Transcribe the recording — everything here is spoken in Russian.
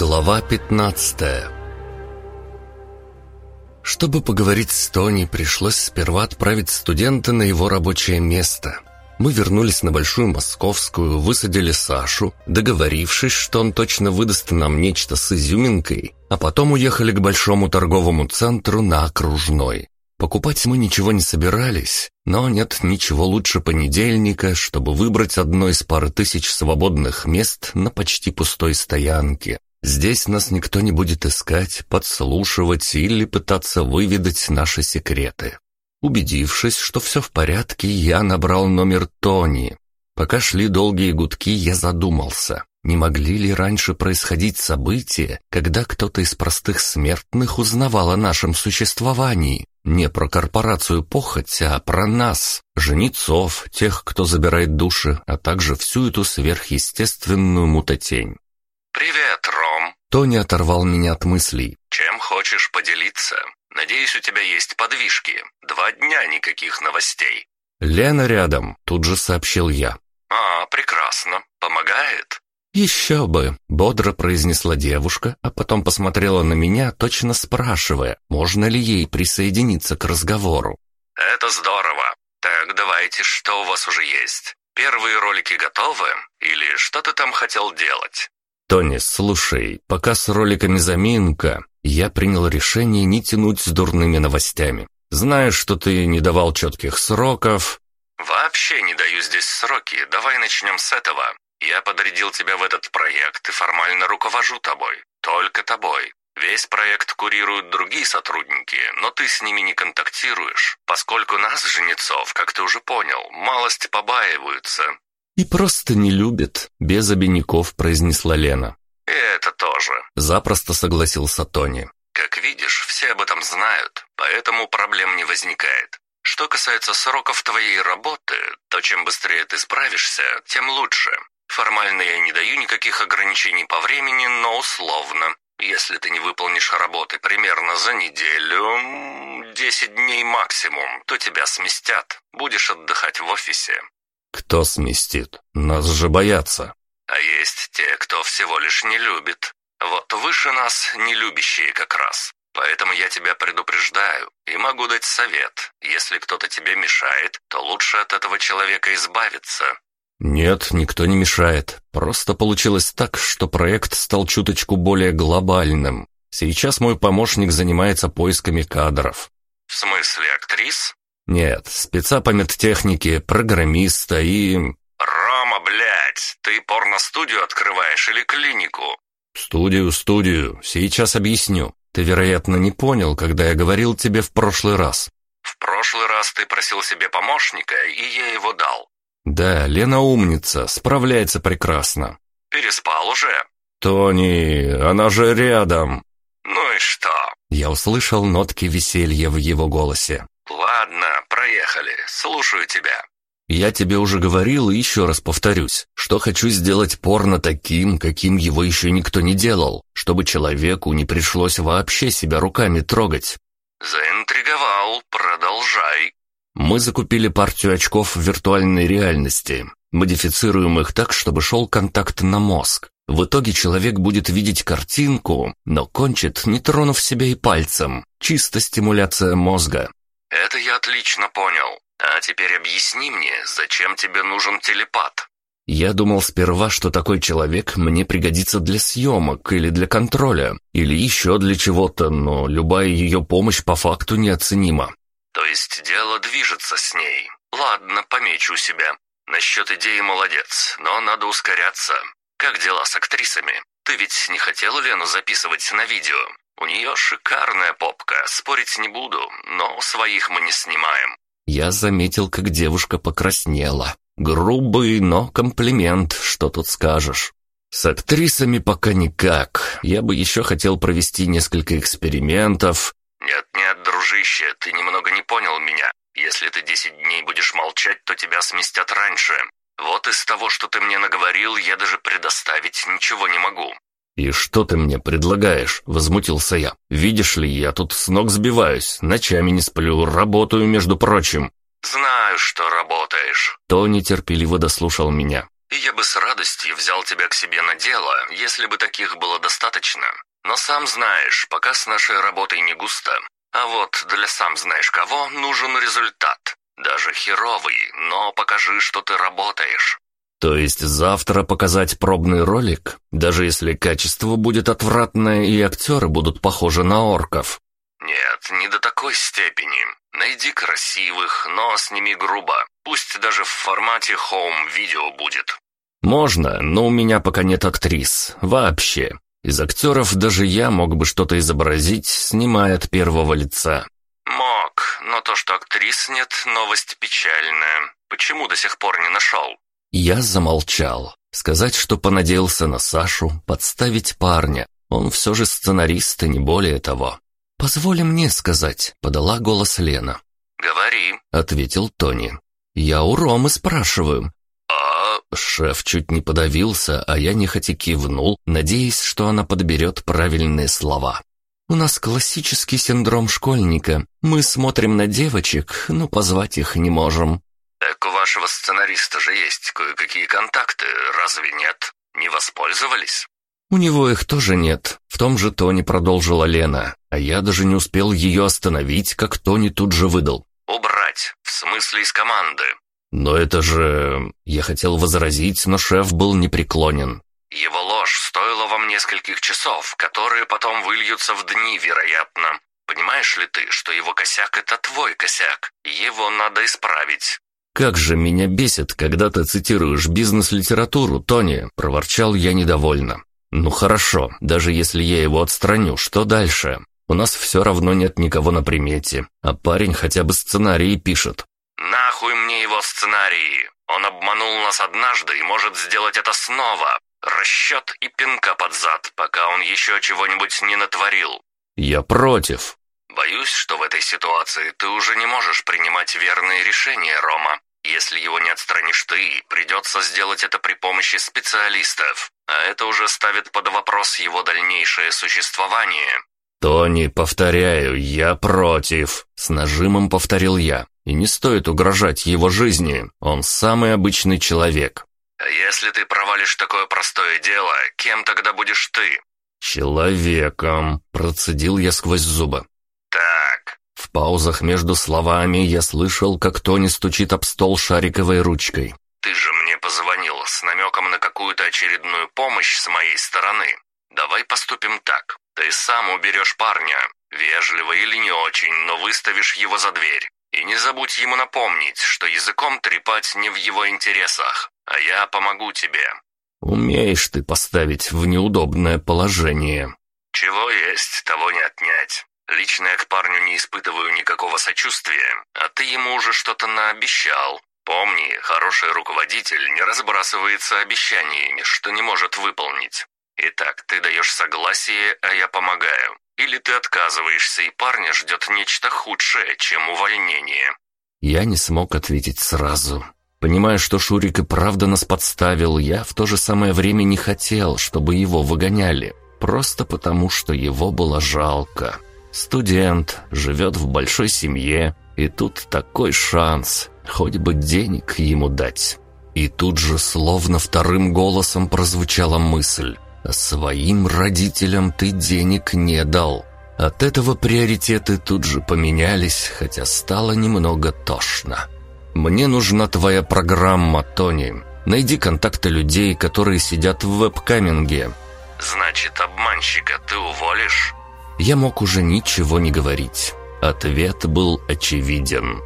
Глава 15 Чтобы поговорить с Тони, пришлось сперва отправить студента на его рабочее место. Мы вернулись на Большую Московскую, высадили Сашу, договорившись, что он точно выдаст нам нечто с изюминкой, а потом уехали к Большому торговому центру на Окружной. Покупать мы ничего не собирались, но нет ничего лучше понедельника, чтобы выбрать одно из пары тысяч свободных мест на почти пустой стоянке. Здесь нас никто не будет искать, подслушивать или пытаться выведать наши секреты. Убедившись, что все в порядке, я набрал номер Тони. Пока шли долгие гудки, я задумался, не могли ли раньше происходить события, когда кто-то из простых смертных узнавал о нашем существовании. Не про корпорацию похоть, а про нас, жнецов, тех, кто забирает души, а также всю эту сверхъестественную мутатень. «Привет, Ром!» Тони оторвал меня от мыслей. «Чем хочешь поделиться? Надеюсь, у тебя есть подвижки. Два дня никаких новостей». «Лена рядом», — тут же сообщил я. «А, прекрасно. Помогает?» «Еще бы!» — бодро произнесла девушка, а потом посмотрела на меня, точно спрашивая, можно ли ей присоединиться к разговору. «Это здорово. Так, давайте, что у вас уже есть? Первые ролики готовы? Или что ты там хотел делать?» «Тони, слушай, пока с роликами заминка, я принял решение не тянуть с дурными новостями. Знаешь, что ты не давал четких сроков...» «Вообще не даю здесь сроки. Давай начнем с этого. Я подрядил тебя в этот проект и формально руковожу тобой. Только тобой. Весь проект курируют другие сотрудники, но ты с ними не контактируешь, поскольку нас, жнецов, как ты уже понял, малость побаиваются. «И просто не любит», — без обиняков произнесла Лена. И это тоже. Запросто согласился Тони. Как видишь, все об этом знают, поэтому проблем не возникает. Что касается сроков твоей работы, то чем быстрее ты справишься, тем лучше. Формально я не даю никаких ограничений по времени, но условно. Если ты не выполнишь работы примерно за неделю, 10 дней максимум, то тебя сместят. Будешь отдыхать в офисе. «Кто сместит? Нас же боятся». А есть те, кто всего лишь не любит. Вот выше нас не любящие как раз. Поэтому я тебя предупреждаю и могу дать совет. Если кто-то тебе мешает, то лучше от этого человека избавиться. Нет, никто не мешает. Просто получилось так, что проект стал чуточку более глобальным. Сейчас мой помощник занимается поисками кадров. В смысле актрис? Нет, спеца по медтехнике, программиста и... Рома, блядь, ты порно-студию открываешь или клинику? Студию, студию, сейчас объясню. Ты, вероятно, не понял, когда я говорил тебе в прошлый раз. В прошлый раз ты просил себе помощника, и я его дал. Да, Лена умница, справляется прекрасно. Переспал уже? Тони, она же рядом. Ну и что? Я услышал нотки веселья в его голосе. «Ладно, проехали. Слушаю тебя». «Я тебе уже говорил и еще раз повторюсь, что хочу сделать порно таким, каким его еще никто не делал, чтобы человеку не пришлось вообще себя руками трогать». «Заинтриговал. Продолжай». Мы закупили партию очков виртуальной реальности. Модифицируем их так, чтобы шел контакт на мозг. В итоге человек будет видеть картинку, но кончит, не тронув себя и пальцем. Чисто стимуляция мозга. «Это я отлично понял. А теперь объясни мне, зачем тебе нужен телепат?» Я думал сперва, что такой человек мне пригодится для съемок или для контроля, или еще для чего-то, но любая ее помощь по факту неоценима. То есть дело движется с ней. Ладно, помечу себя. Насчет идеи молодец, но надо ускоряться. Как дела с актрисами? Ты ведь не хотел Лену записывать на видео? У нее шикарная попка, спорить не буду, но своих мы не снимаем». Я заметил, как девушка покраснела. Грубый, но комплимент, что тут скажешь. С актрисами пока никак. Я бы еще хотел провести несколько экспериментов. «Нет-нет, дружище, ты немного не понял меня. Если ты десять дней будешь молчать, то тебя сместят раньше. Вот из того, что ты мне наговорил, я даже предоставить ничего не могу. «И что ты мне предлагаешь?» — возмутился я. «Видишь ли, я тут с ног сбиваюсь, ночами не сплю, работаю, между прочим». «Знаю, что работаешь». Тони терпеливо дослушал меня. И я бы с радостью взял тебя к себе на дело, если бы таких было достаточно. Но сам знаешь, пока с нашей работой не густо. А вот для сам знаешь кого нужен результат. Даже херовый, но покажи, что ты работаешь. То есть завтра показать пробный ролик, даже если качество будет отвратное и актеры будут похожи на орков? Нет, не до такой степени. Найди красивых, но сними грубо. Пусть даже в формате хоум-видео будет. Можно, но у меня пока нет актрис. Вообще. Из актеров даже я мог бы что-то изобразить, снимая от первого лица. Но то, что актрис нет, новость печальная. Почему до сих пор не нашел? Я замолчал. Сказать, что понадеялся на Сашу, подставить парня. Он все же сценарист, и не более того. «Позволь мне сказать», — подала голос Лена. «Говори», — ответил Тони. «Я у Ромы спрашиваю». «А...» Шеф чуть не подавился, а я нехотя кивнул, надеясь, что она подберет правильные слова. «У нас классический синдром школьника. Мы смотрим на девочек, но позвать их не можем. «Так у вашего сценариста же есть кое-какие контакты, разве нет? Не воспользовались?» «У него их тоже нет», — в том же тоне продолжила Лена, а я даже не успел ее остановить, как Тони тут же выдал. «Убрать, в смысле из команды». «Но это же...» Я хотел возразить, но шеф был непреклонен. «Его ложь стоила вам нескольких часов, которые потом выльются в дни, вероятно. Понимаешь ли ты, что его косяк — это твой косяк? Его надо исправить. «Как же меня бесит, когда ты цитируешь бизнес-литературу, Тони!» – проворчал я недовольно. «Ну хорошо, даже если я его отстраню, что дальше? У нас все равно нет никого на примете, а парень хотя бы сценарии пишет». «Нахуй мне его сценарии! Он обманул нас однажды и может сделать это снова. Расчет и пинка под зад, пока он еще чего-нибудь не натворил». «Я против». «Боюсь, что в этой ситуации ты уже не можешь принимать верные решения, Рома. Если его не отстранишь ты, придется сделать это при помощи специалистов, а это уже ставит под вопрос его дальнейшее существование». «Тони, повторяю, я против», — с нажимом повторил я. «И не стоит угрожать его жизни, он самый обычный человек». «А если ты провалишь такое простое дело, кем тогда будешь ты?» «Человеком», — процедил я сквозь зубы. «Так, в паузах между словами я слышал, как Тони стучит об стол шариковой ручкой. «Ты же мне позвонил с намеком на какую-то очередную помощь с моей стороны. Давай поступим так. Ты сам уберешь парня, вежливо или не очень, но выставишь его за дверь. И не забудь ему напомнить, что языком трепать не в его интересах, а я помогу тебе». «Умеешь ты поставить в неудобное положение». «Чего есть, того не отнять. Лично я к парню не испытываю никакого сочувствия, а ты ему уже что-то наобещал. Помни, хороший руководитель не разбрасывается обещаниями, что не может выполнить. Итак, ты даешь согласие, а я помогаю. Или ты отказываешься, и парня ждет нечто худшее, чем увольнение». Я не смог ответить сразу. Понимая, что Шурик и правда нас подставил, я в то же самое время не хотел, чтобы его выгоняли. Просто потому, что его было жалко. Студент, живет в большой семье, и тут такой шанс, хоть бы денег ему дать. И тут же словно вторым голосом прозвучала мысль. «А своим родителям ты денег не дал». От этого приоритеты тут же поменялись, хотя стало немного тошно. «Мне нужна твоя программа, Тони. Найди контакты людей, которые сидят в веб-каминге». «Значит, обманщика ты уволишь?» Я мог уже ничего не говорить. Ответ был очевиден.